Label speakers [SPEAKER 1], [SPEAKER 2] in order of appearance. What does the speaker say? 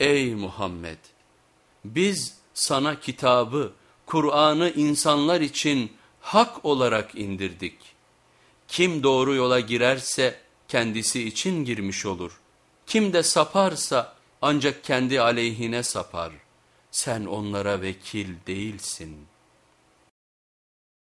[SPEAKER 1] Ey Muhammed! Biz sana kitabı, Kur'an'ı insanlar için hak olarak indirdik. Kim doğru yola girerse kendisi için girmiş olur. Kim de saparsa ancak kendi aleyhine sapar. Sen onlara vekil değilsin.''